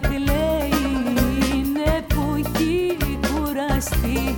γιατί λέει είναι που έχει κουραστεί.